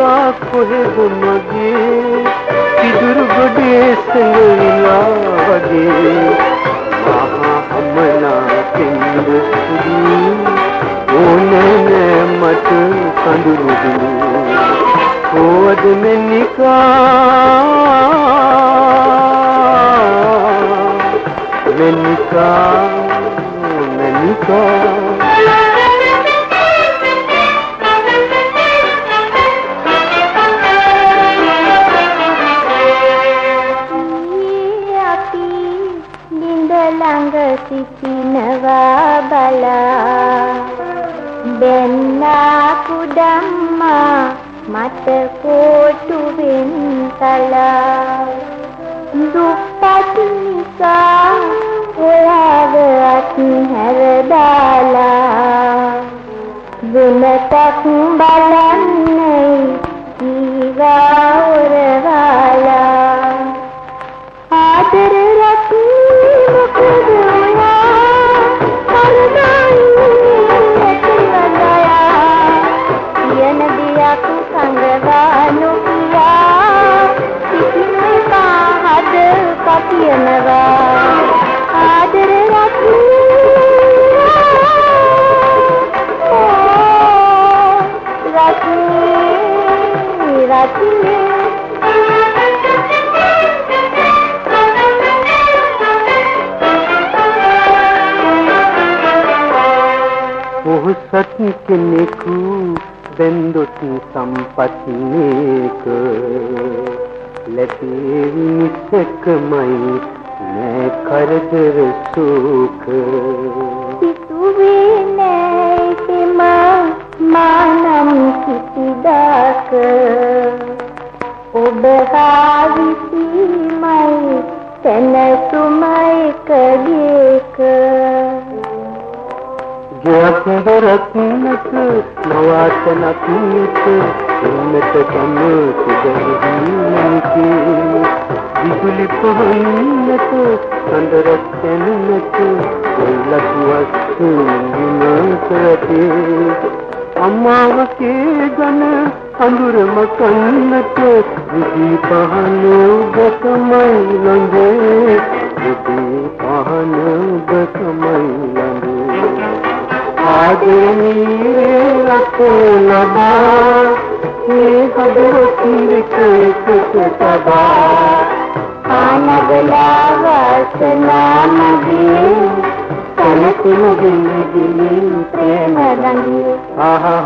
ಸಾಕು ಮಗೆ ಕಿದುರುಗಡೆ ಸಂಗಲಾವಗೆ ಮಹಾಮನ ತಿಂದು ಓನೇ ಮತ ಕಂಡುವುದು ಹೋದ ಮೆನ್ನಿಕಾ ಮೆನ್ನಿಕಾ සිටිනවා බලා. බෙන්නා කුඩම්මා මට කෝටුවෙන් තලා දුප්පත් නිසා එයාව අත්හැර දාලා වෙනතක් බලන්නේ පොහොසත් කෙනෙකු බැන්දොත් සම්පත් නේක. ලැබේවි නිසකමයි නෑ කරදර සුඛ. ඔබ හා විසීමයි සැනසුමයි කගේක ජයපහරක් නැත නවාතනක් නැත ඉන්නට කම සුදහිනකි විදුලි පහන් නැත අnder නැත ලකුවක් නිමතරතේ අම්මාවගේ ගන ಅಂದುರ ಮಕನ್ನಕ್ಕೆ ವಿಧಿ ಪಹನು ಬಕಮೈಲಂದೆ ವಿಧಿ ಪಹನು ಬಕಮೈಲಂದೆ ಆದೆ ನೀರೇ ಲಕೋಲಬಾ ಹೇ ಹದರತಿ ರಿಕೇಕತಬಾ ಆನಗಲ ವಾಸನಾಮದಿ ತನಕು ಮುಗಿಲಿ ಪ್ರೇಮದಂಗಿ ಆಹಾ